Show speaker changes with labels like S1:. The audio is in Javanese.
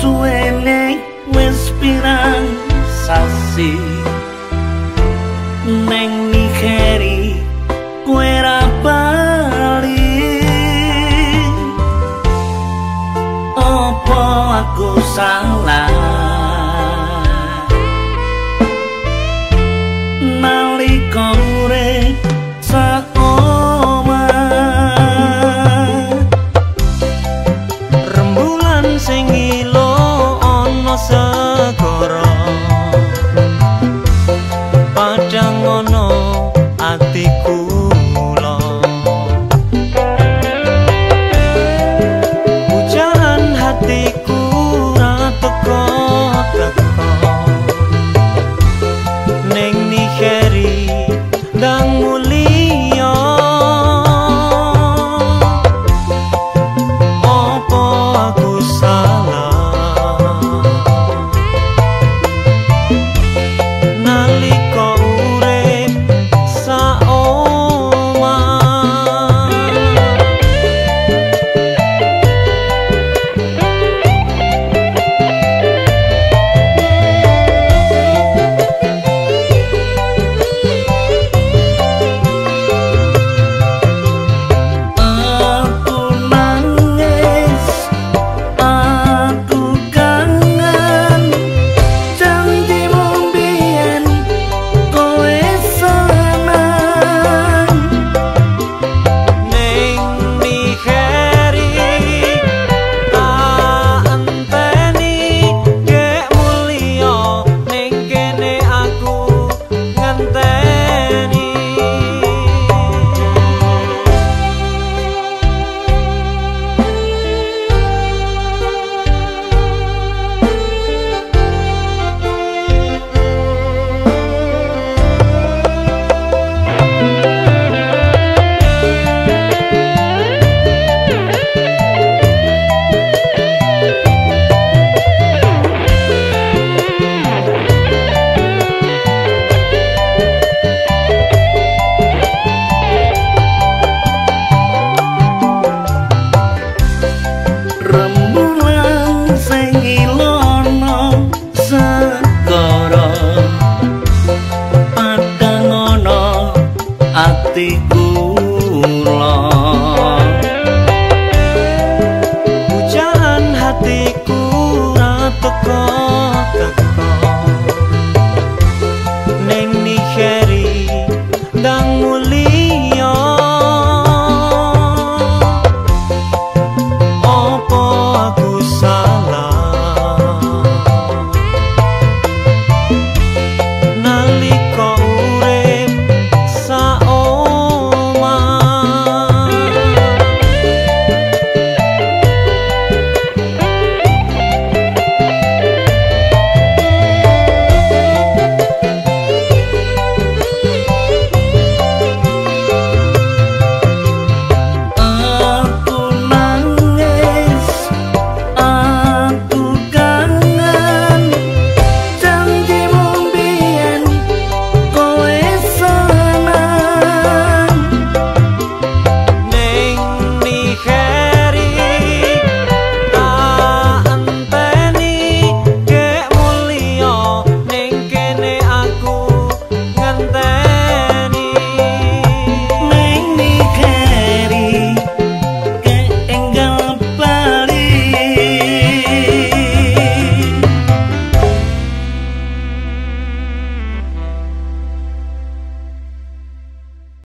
S1: suwene wis pirang sasi. Ning nigeri kowe ra bali. Opo aku salah? Nalika urip saoma.
S2: Rembulan sing ilang